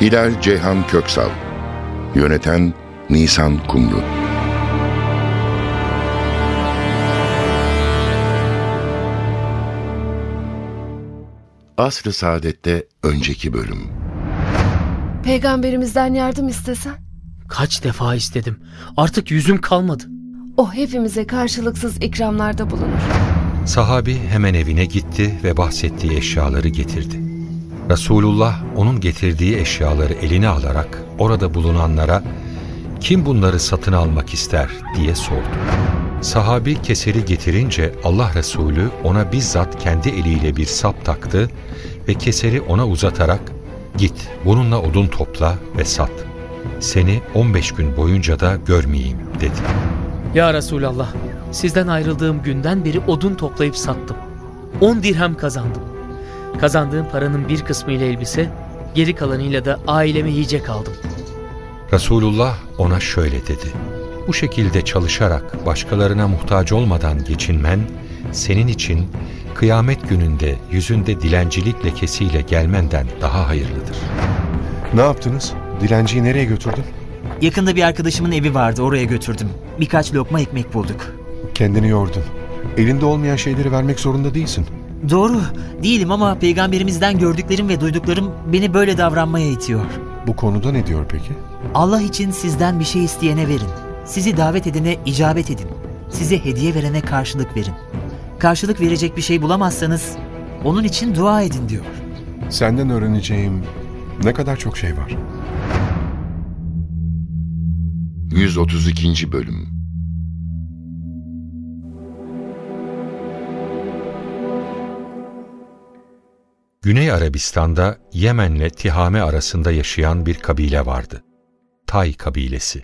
Hilal Ceyhan Köksal Yöneten Nisan Kumru Asr-ı Saadet'te önceki bölüm Peygamberimizden yardım istesen. Kaç defa istedim. Artık yüzüm kalmadı. O hepimize karşılıksız ikramlarda bulunur. Sahabi hemen evine gitti ve bahsettiği eşyaları getirdi. Resulullah onun getirdiği eşyaları eline alarak orada bulunanlara kim bunları satın almak ister diye sordu. Sahabi keseri getirince Allah Resulü ona bizzat kendi eliyle bir sap taktı ve keseri ona uzatarak git bununla odun topla ve sat. Seni 15 gün boyunca da görmeyeyim dedi. Ya Resulallah, sizden ayrıldığım günden beri odun toplayıp sattım. 10 dirhem kazandım. Kazandığım paranın bir kısmıyla elbise, geri kalanıyla da aileme yiyecek aldım. Resulullah ona şöyle dedi. Bu şekilde çalışarak başkalarına muhtaç olmadan geçinmen, senin için kıyamet gününde yüzünde dilencilik lekesiyle gelmenden daha hayırlıdır. Ne yaptınız? Dilenciyi nereye götürdün? Yakında bir arkadaşımın evi vardı oraya götürdüm. Birkaç lokma ekmek bulduk. Kendini yordun. Elinde olmayan şeyleri vermek zorunda değilsin. Doğru değilim ama peygamberimizden gördüklerim ve duyduklarım beni böyle davranmaya itiyor. Bu konuda ne diyor peki? Allah için sizden bir şey isteyene verin. Sizi davet edene icabet edin. Size hediye verene karşılık verin. Karşılık verecek bir şey bulamazsanız onun için dua edin diyor. Senden öğreneceğim ne kadar çok şey var. 132. Bölüm Güney Arabistan'da Yemen'le Tihame arasında yaşayan bir kabile vardı. Tay kabilesi.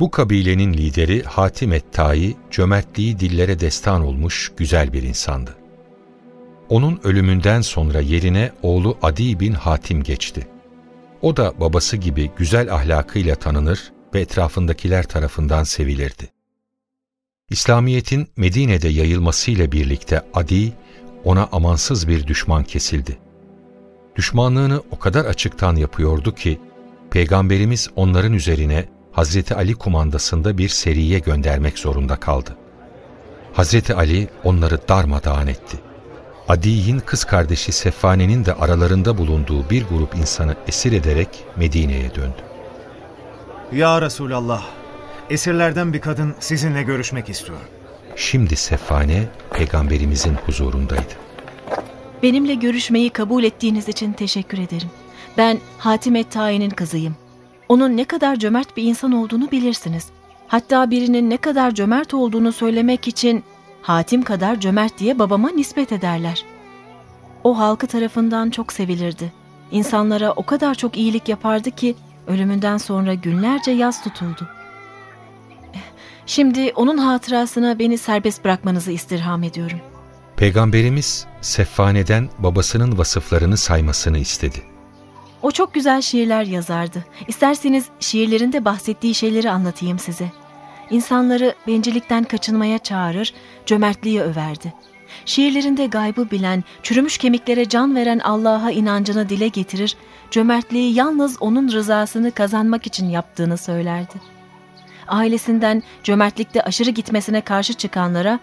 Bu kabilenin lideri Hatim et-Tai, cömertliği dillere destan olmuş güzel bir insandı. Onun ölümünden sonra yerine oğlu Adi bin Hatim geçti. O da babası gibi güzel ahlakıyla tanınır ve etrafındakiler tarafından sevilirdi. İslamiyet'in Medine'de yayılmasıyla birlikte Adi, ona amansız bir düşman kesildi. Düşmanlığını o kadar açıktan yapıyordu ki, Peygamberimiz onların üzerine Hazreti Ali kumandasında bir seriye göndermek zorunda kaldı. Hazreti Ali onları darmadağın etti. Adi'nin kız kardeşi Seffane'nin de aralarında bulunduğu bir grup insanı esir ederek Medine'ye döndü. Ya Resulallah, esirlerden bir kadın sizinle görüşmek istiyor. Şimdi Sefane peygamberimizin huzurundaydı. Benimle görüşmeyi kabul ettiğiniz için teşekkür ederim. Ben Hatim et-Tayi'nin kızıyım. Onun ne kadar cömert bir insan olduğunu bilirsiniz. Hatta birinin ne kadar cömert olduğunu söylemek için Hatim kadar cömert diye babama nispet ederler. O halkı tarafından çok sevilirdi. İnsanlara o kadar çok iyilik yapardı ki ölümünden sonra günlerce yaz tutuldu. Şimdi onun hatırasına beni serbest bırakmanızı istirham ediyorum. Peygamberimiz Seffane'den babasının vasıflarını saymasını istedi. O çok güzel şiirler yazardı. İsterseniz şiirlerinde bahsettiği şeyleri anlatayım size. İnsanları bencillikten kaçınmaya çağırır, cömertliği överdi. Şiirlerinde gaybı bilen, çürümüş kemiklere can veren Allah'a inancını dile getirir, cömertliği yalnız onun rızasını kazanmak için yaptığını söylerdi. Ailesinden cömertlikte aşırı gitmesine karşı çıkanlara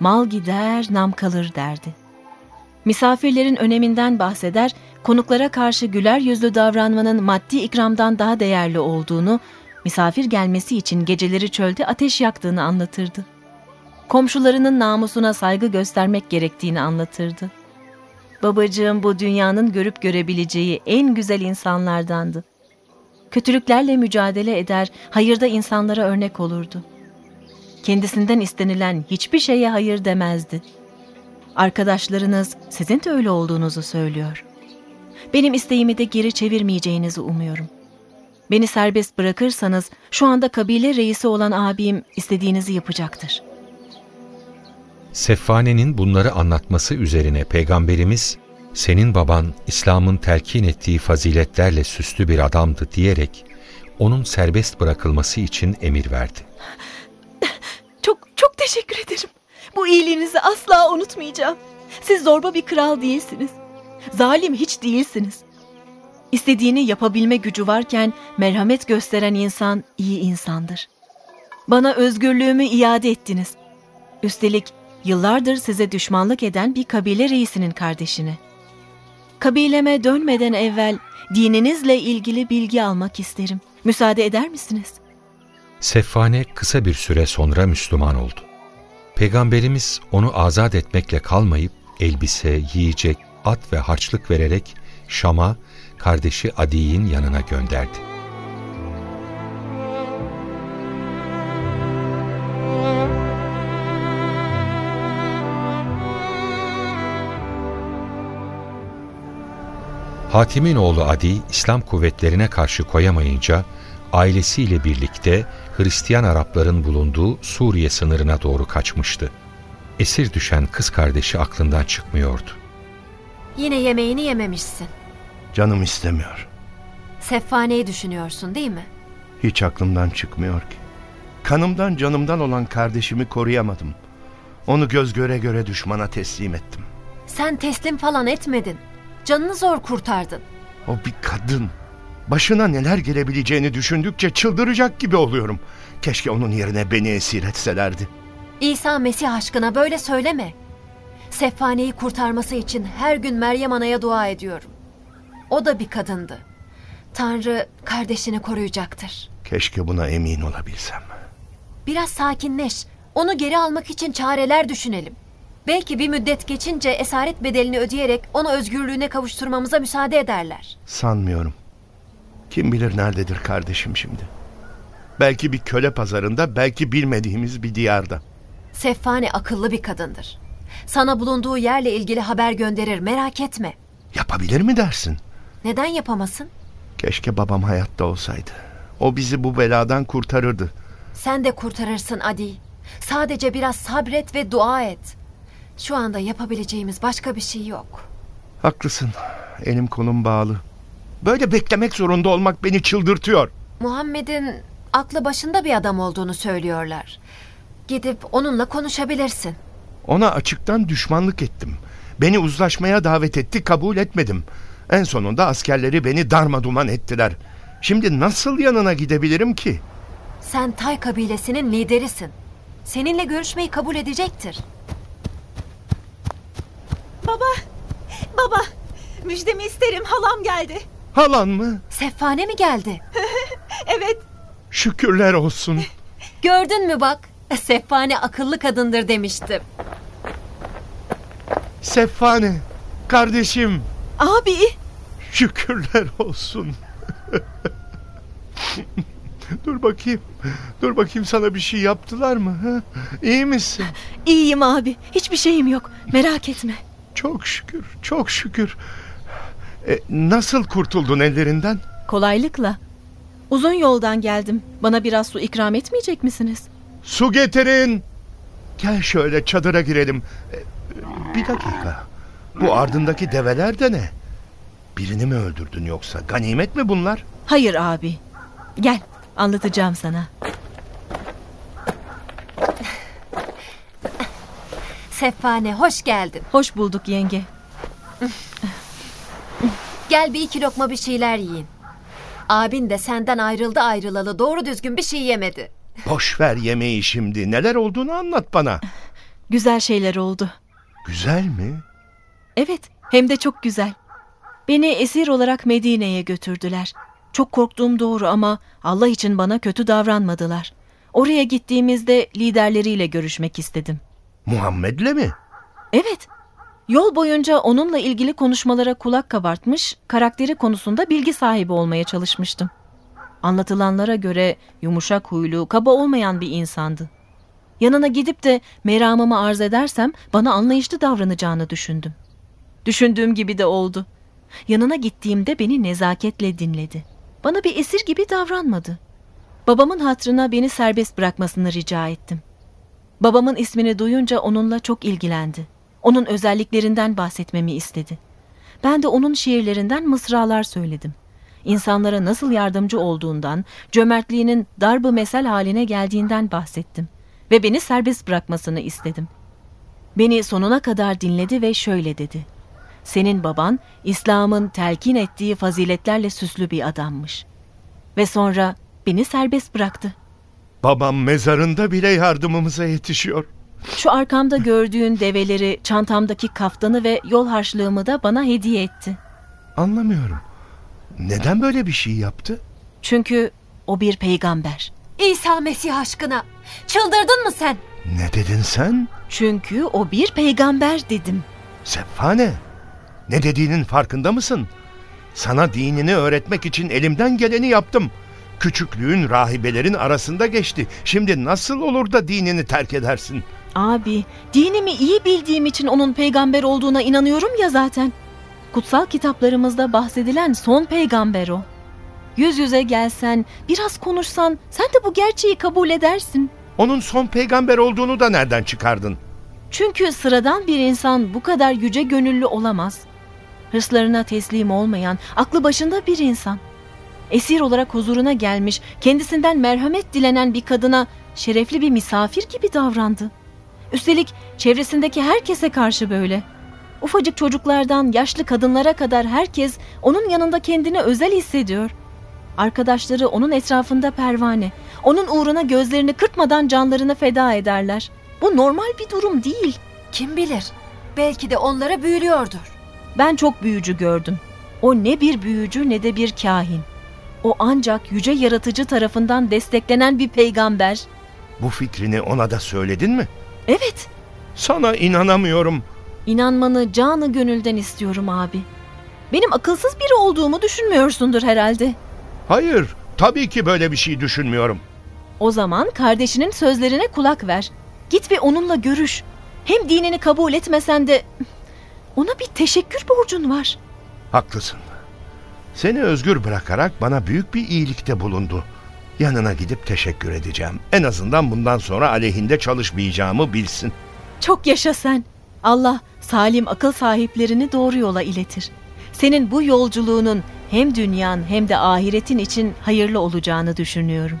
mal gider nam kalır derdi. Misafirlerin öneminden bahseder, konuklara karşı güler yüzlü davranmanın maddi ikramdan daha değerli olduğunu, misafir gelmesi için geceleri çölde ateş yaktığını anlatırdı. Komşularının namusuna saygı göstermek gerektiğini anlatırdı. Babacığım bu dünyanın görüp görebileceği en güzel insanlardandı. Kötülüklerle mücadele eder, hayırda insanlara örnek olurdu. Kendisinden istenilen hiçbir şeye hayır demezdi. Arkadaşlarınız sizin de öyle olduğunuzu söylüyor. Benim isteğimi de geri çevirmeyeceğinizi umuyorum. Beni serbest bırakırsanız şu anda kabile reisi olan abim istediğinizi yapacaktır. Seffane'nin bunları anlatması üzerine Peygamberimiz, senin baban İslam'ın telkin ettiği faziletlerle süslü bir adamdı diyerek onun serbest bırakılması için emir verdi. Çok çok teşekkür ederim. Bu iyiliğinizi asla unutmayacağım. Siz zorba bir kral değilsiniz. Zalim hiç değilsiniz. İstediğini yapabilme gücü varken merhamet gösteren insan iyi insandır. Bana özgürlüğümü iade ettiniz. Üstelik yıllardır size düşmanlık eden bir kabile reisinin kardeşini. Kabileme dönmeden evvel dininizle ilgili bilgi almak isterim. Müsaade eder misiniz? Seffane kısa bir süre sonra Müslüman oldu. Peygamberimiz onu azat etmekle kalmayıp elbise, yiyecek, at ve harçlık vererek Şam'a kardeşi Adi'nin yanına gönderdi. Hatim'in oğlu Adi, İslam kuvvetlerine karşı koyamayınca, ailesiyle birlikte Hristiyan Arapların bulunduğu Suriye sınırına doğru kaçmıştı. Esir düşen kız kardeşi aklından çıkmıyordu. Yine yemeğini yememişsin. Canım istemiyor. Seffaneyi düşünüyorsun değil mi? Hiç aklımdan çıkmıyor ki. Kanımdan canımdan olan kardeşimi koruyamadım. Onu göz göre göre düşmana teslim ettim. Sen teslim falan etmedin. Canını zor kurtardın. O bir kadın. Başına neler gelebileceğini düşündükçe çıldıracak gibi oluyorum. Keşke onun yerine beni esir etselerdi. İsa Mesih aşkına böyle söyleme. Seffaneyi kurtarması için her gün Meryem Ana'ya dua ediyorum. O da bir kadındı. Tanrı kardeşini koruyacaktır. Keşke buna emin olabilsem. Biraz sakinleş. Onu geri almak için çareler düşünelim. Belki bir müddet geçince esaret bedelini ödeyerek onu özgürlüğüne kavuşturmamıza müsaade ederler. Sanmıyorum. Kim bilir nerededir kardeşim şimdi. Belki bir köle pazarında, belki bilmediğimiz bir diyarda. Seffane akıllı bir kadındır. Sana bulunduğu yerle ilgili haber gönderir merak etme. Yapabilir mi dersin? Neden yapamasın? Keşke babam hayatta olsaydı. O bizi bu beladan kurtarırdı. Sen de kurtarırsın Adi. Sadece biraz sabret ve dua et. Şu anda yapabileceğimiz başka bir şey yok. Haklısın. Elim kolum bağlı. Böyle beklemek zorunda olmak beni çıldırtıyor. Muhammed'in aklı başında bir adam olduğunu söylüyorlar. Gidip onunla konuşabilirsin. Ona açıktan düşmanlık ettim. Beni uzlaşmaya davet etti, kabul etmedim. En sonunda askerleri beni darma duman ettiler. Şimdi nasıl yanına gidebilirim ki? Sen Tay kabilesinin liderisin. Seninle görüşmeyi kabul edecektir. Baba, baba, müjdemi isterim halam geldi. Halan mı? Seffane mi geldi? evet. Şükürler olsun. Gördün mü bak? Seffane akıllı kadındır demiştim. Seffane, kardeşim. Abi. Şükürler olsun. dur bakayım. Dur bakayım sana bir şey yaptılar mı? Ha? İyi misin? İyiyim abi. Hiçbir şeyim yok. Merak etme. Çok şükür, çok şükür. E, nasıl kurtuldun ellerinden? Kolaylıkla. Uzun yoldan geldim. Bana biraz su ikram etmeyecek misiniz? Su getirin. Gel şöyle çadıra girelim. E, bir dakika. Bu ardındaki develer de ne? Birini mi öldürdün yoksa? Ganimet mi bunlar? Hayır abi. Gel anlatacağım sana. Seffane hoş geldin. Hoş bulduk yenge. Gel bir iki lokma bir şeyler yiyin. Abin de senden ayrıldı ayrılalı doğru düzgün bir şey yemedi. Boş ver yemeği şimdi. Neler olduğunu anlat bana. Güzel şeyler oldu. Güzel mi? Evet, hem de çok güzel. Beni esir olarak Medine'ye götürdüler. Çok korktuğum doğru ama Allah için bana kötü davranmadılar. Oraya gittiğimizde liderleriyle görüşmek istedim. Muhammed'le mi? Evet. Yol boyunca onunla ilgili konuşmalara kulak kabartmış, karakteri konusunda bilgi sahibi olmaya çalışmıştım. Anlatılanlara göre yumuşak huylu, kaba olmayan bir insandı. Yanına gidip de meramımı arz edersem bana anlayışlı davranacağını düşündüm. Düşündüğüm gibi de oldu. Yanına gittiğimde beni nezaketle dinledi. Bana bir esir gibi davranmadı. Babamın hatrına beni serbest bırakmasını rica ettim. Babamın ismini duyunca onunla çok ilgilendi. Onun özelliklerinden bahsetmemi istedi. Ben de onun şiirlerinden mısralar söyledim. İnsanlara nasıl yardımcı olduğundan, cömertliğinin darbu mesel haline geldiğinden bahsettim ve beni serbest bırakmasını istedim. Beni sonuna kadar dinledi ve şöyle dedi. Senin baban İslam'ın telkin ettiği faziletlerle süslü bir adammış. Ve sonra beni serbest bıraktı. Babam mezarında bile yardımımıza yetişiyor. Şu arkamda gördüğün develeri, çantamdaki kaftanı ve yol harçlığımı da bana hediye etti. Anlamıyorum. Neden böyle bir şey yaptı? Çünkü o bir peygamber. İsa Mesih aşkına. Çıldırdın mı sen? Ne dedin sen? Çünkü o bir peygamber dedim. Sefane. Ne dediğinin farkında mısın? Sana dinini öğretmek için elimden geleni yaptım. Küçüklüğün rahibelerin arasında geçti. Şimdi nasıl olur da dinini terk edersin? Abi, dinimi iyi bildiğim için onun peygamber olduğuna inanıyorum ya zaten. Kutsal kitaplarımızda bahsedilen son peygamber o. Yüz yüze gelsen, biraz konuşsan sen de bu gerçeği kabul edersin. Onun son peygamber olduğunu da nereden çıkardın? Çünkü sıradan bir insan bu kadar yüce gönüllü olamaz. Hırslarına teslim olmayan, aklı başında bir insan. Esir olarak huzuruna gelmiş, kendisinden merhamet dilenen bir kadına şerefli bir misafir gibi davrandı. Üstelik çevresindeki herkese karşı böyle. Ufacık çocuklardan yaşlı kadınlara kadar herkes onun yanında kendini özel hissediyor. Arkadaşları onun etrafında pervane. Onun uğruna gözlerini kırpmadan canlarını feda ederler. Bu normal bir durum değil. Kim bilir? Belki de onlara büyülüyordur. Ben çok büyücü gördüm. O ne bir büyücü ne de bir kahin. O ancak yüce yaratıcı tarafından desteklenen bir peygamber. Bu fikrini ona da söyledin mi? Evet. Sana inanamıyorum. İnanmanı canı gönülden istiyorum abi. Benim akılsız biri olduğumu düşünmüyorsundur herhalde. Hayır, tabii ki böyle bir şey düşünmüyorum. O zaman kardeşinin sözlerine kulak ver. Git ve onunla görüş. Hem dinini kabul etmesen de ona bir teşekkür borcun var. Haklısın. Seni özgür bırakarak bana büyük bir iyilikte bulundu. Yanına gidip teşekkür edeceğim. En azından bundan sonra aleyhinde çalışmayacağımı bilsin. Çok yaşa sen. Allah salim akıl sahiplerini doğru yola iletir. Senin bu yolculuğunun hem dünyan hem de ahiretin için hayırlı olacağını düşünüyorum.